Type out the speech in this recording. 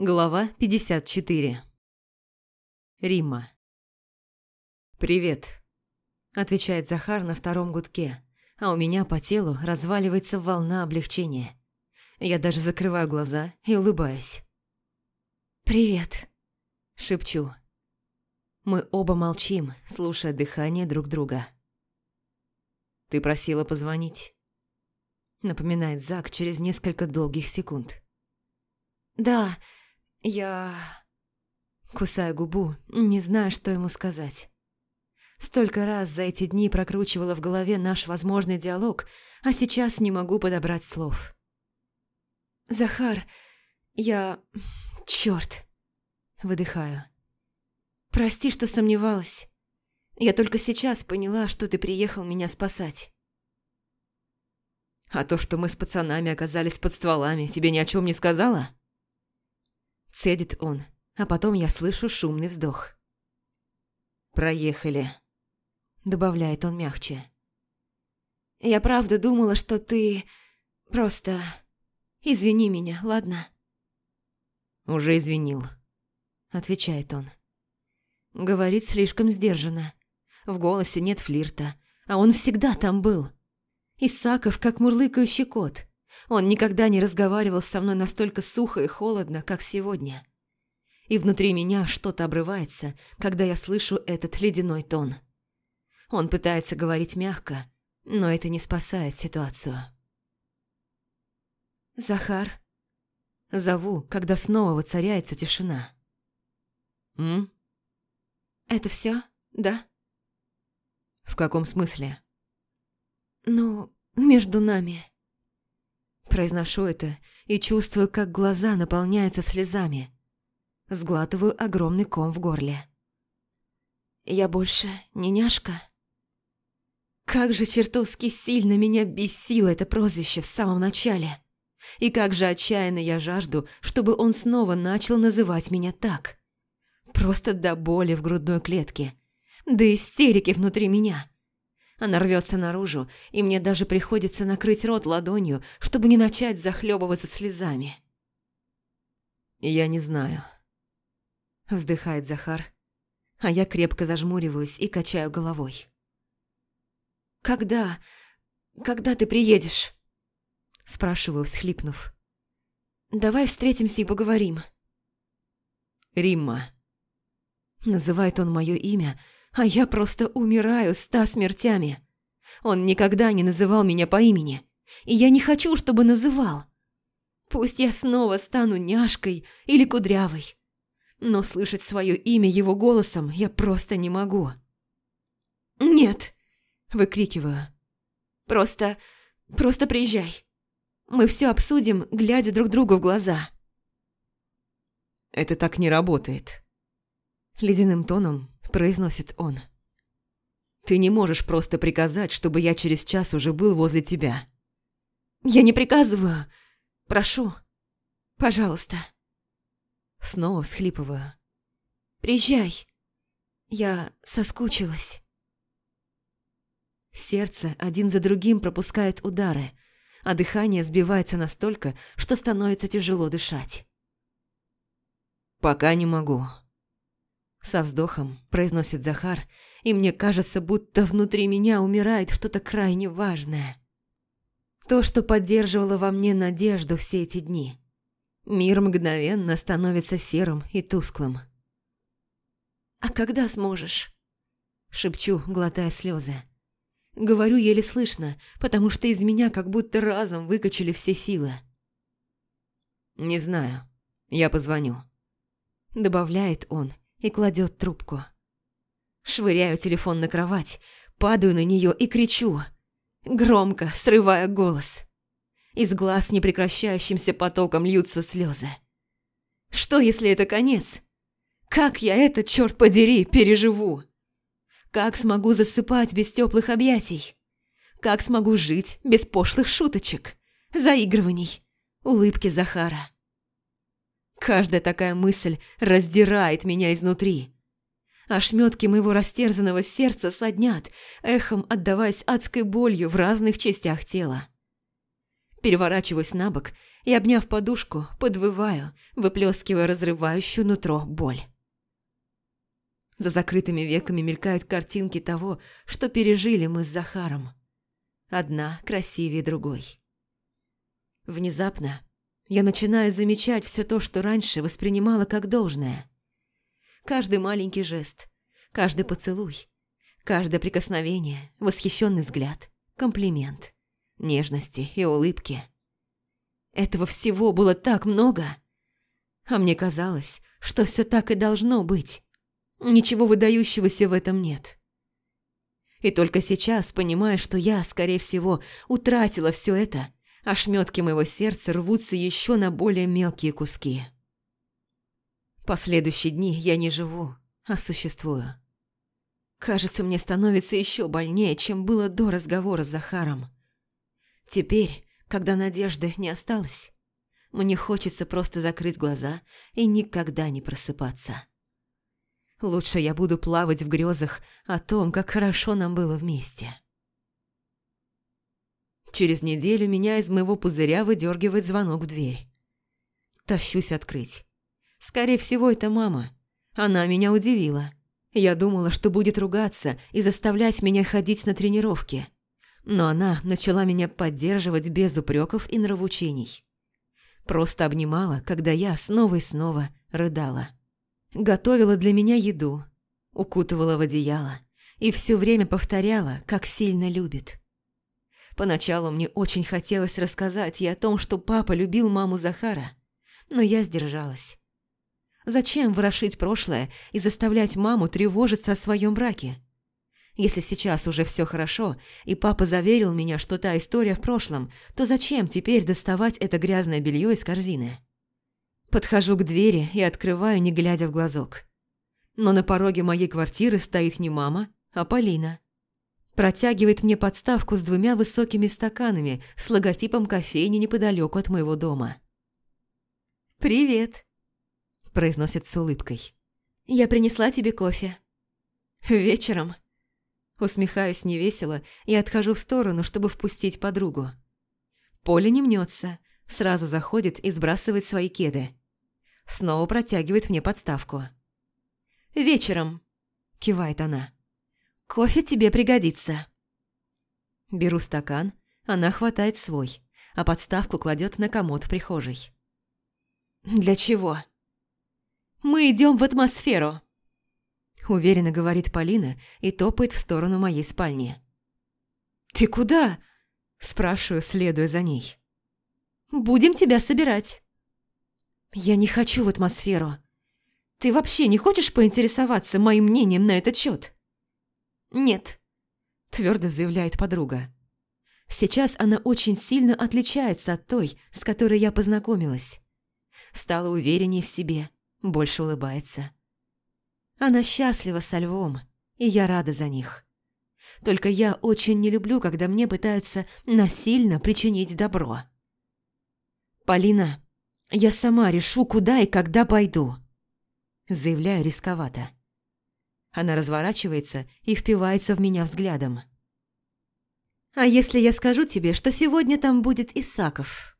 Глава 54 Рима «Привет», – отвечает Захар на втором гудке, а у меня по телу разваливается волна облегчения. Я даже закрываю глаза и улыбаюсь. «Привет», – шепчу. Мы оба молчим, слушая дыхание друг друга. «Ты просила позвонить», – напоминает Зак через несколько долгих секунд. «Да, я...» Кусаю губу, не знаю, что ему сказать. Столько раз за эти дни прокручивала в голове наш возможный диалог, а сейчас не могу подобрать слов. «Захар, я... Чёрт!» Выдыхаю. «Прости, что сомневалась. Я только сейчас поняла, что ты приехал меня спасать». «А то, что мы с пацанами оказались под стволами, тебе ни о чем не сказала?» Цедит он, а потом я слышу шумный вздох. «Проехали», — добавляет он мягче. «Я правда думала, что ты... просто... Извини меня, ладно?» «Уже извинил», — отвечает он. Говорит слишком сдержанно. В голосе нет флирта, а он всегда там был. Исаков, как мурлыкающий кот. Он никогда не разговаривал со мной настолько сухо и холодно, как сегодня. И внутри меня что-то обрывается, когда я слышу этот ледяной тон. Он пытается говорить мягко, но это не спасает ситуацию. «Захар?» Зову, когда снова воцаряется тишина. «М?» «Это все, да?» «В каком смысле?» «Ну, между нами». Произношу это и чувствую, как глаза наполняются слезами. Сглатываю огромный ком в горле. «Я больше не няшка?» Как же чертовски сильно меня бесило это прозвище в самом начале. И как же отчаянно я жажду, чтобы он снова начал называть меня так. Просто до боли в грудной клетке. До истерики внутри меня. Она рвется наружу, и мне даже приходится накрыть рот ладонью, чтобы не начать захлебываться слезами. «Я не знаю», – вздыхает Захар, а я крепко зажмуриваюсь и качаю головой. «Когда? Когда ты приедешь?» – спрашиваю, всхлипнув. «Давай встретимся и поговорим». «Римма». Называет он мое имя – а я просто умираю ста смертями. Он никогда не называл меня по имени, и я не хочу, чтобы называл. Пусть я снова стану няшкой или кудрявой, но слышать свое имя его голосом я просто не могу. «Нет!» – выкрикиваю. «Просто... просто приезжай. Мы все обсудим, глядя друг другу в глаза». «Это так не работает». Ледяным тоном произносит он. «Ты не можешь просто приказать, чтобы я через час уже был возле тебя». «Я не приказываю. Прошу. Пожалуйста». Снова всхлипываю. «Приезжай. Я соскучилась». Сердце один за другим пропускает удары, а дыхание сбивается настолько, что становится тяжело дышать. «Пока не могу», со вздохом произносит Захар, и мне кажется, будто внутри меня умирает что-то крайне важное. То, что поддерживало во мне надежду все эти дни. Мир мгновенно становится серым и тусклым. «А когда сможешь?» Шепчу, глотая слезы. Говорю еле слышно, потому что из меня как будто разом выкачали все силы. «Не знаю. Я позвоню», — добавляет он, и кладет трубку. Швыряю телефон на кровать, падаю на нее и кричу, громко срывая голос. Из глаз непрекращающимся потоком льются слезы. Что, если это конец? Как я это, черт подери, переживу? Как смогу засыпать без теплых объятий? Как смогу жить без пошлых шуточек, заигрываний, улыбки Захара? Каждая такая мысль раздирает меня изнутри. Ошметки моего растерзанного сердца соднят, эхом отдаваясь адской болью в разных частях тела. Переворачиваюсь на бок и, обняв подушку, подвываю, выплескивая разрывающую нутро боль. За закрытыми веками мелькают картинки того, что пережили мы с Захаром. Одна красивее другой. Внезапно я начинаю замечать все то, что раньше воспринимала как должное. Каждый маленький жест, каждый поцелуй, каждое прикосновение, восхищенный взгляд, комплимент, нежности и улыбки. Этого всего было так много. А мне казалось, что все так и должно быть. Ничего выдающегося в этом нет. И только сейчас понимаю, что я, скорее всего, утратила все это, ошметки моего сердца рвутся еще на более мелкие куски. Последующие дни я не живу, а существую. Кажется, мне становится еще больнее, чем было до разговора с Захаром. Теперь, когда надежды не осталось, мне хочется просто закрыть глаза и никогда не просыпаться. Лучше я буду плавать в грезах о том, как хорошо нам было вместе. Через неделю меня из моего пузыря выдергивает звонок в дверь. Тащусь открыть. Скорее всего, это мама. Она меня удивила. Я думала, что будет ругаться и заставлять меня ходить на тренировки. Но она начала меня поддерживать без упреков и нравоучений. Просто обнимала, когда я снова и снова рыдала. Готовила для меня еду, укутывала в одеяло и все время повторяла, как сильно любит. Поначалу мне очень хотелось рассказать ей о том, что папа любил маму Захара, но я сдержалась. Зачем ворошить прошлое и заставлять маму тревожиться о своем браке? Если сейчас уже все хорошо, и папа заверил меня, что та история в прошлом, то зачем теперь доставать это грязное белье из корзины? Подхожу к двери и открываю, не глядя в глазок. Но на пороге моей квартиры стоит не мама, а Полина. Протягивает мне подставку с двумя высокими стаканами с логотипом кофейни неподалеку от моего дома. «Привет», – произносит с улыбкой. «Я принесла тебе кофе». «Вечером?» Усмехаюсь невесело и отхожу в сторону, чтобы впустить подругу. Поля не мнется, сразу заходит и сбрасывает свои кеды. Снова протягивает мне подставку. «Вечером», – кивает она. «Кофе тебе пригодится». Беру стакан, она хватает свой, а подставку кладет на комод в прихожей. «Для чего?» «Мы идем в атмосферу», – уверенно говорит Полина и топает в сторону моей спальни. «Ты куда?» – спрашиваю, следуя за ней. «Будем тебя собирать». «Я не хочу в атмосферу. Ты вообще не хочешь поинтересоваться моим мнением на этот счет? «Нет», – твердо заявляет подруга. Сейчас она очень сильно отличается от той, с которой я познакомилась. Стала увереннее в себе, больше улыбается. Она счастлива со львом, и я рада за них. Только я очень не люблю, когда мне пытаются насильно причинить добро. «Полина, я сама решу, куда и когда пойду», – заявляю рисковато. Она разворачивается и впивается в меня взглядом. «А если я скажу тебе, что сегодня там будет Исаков?»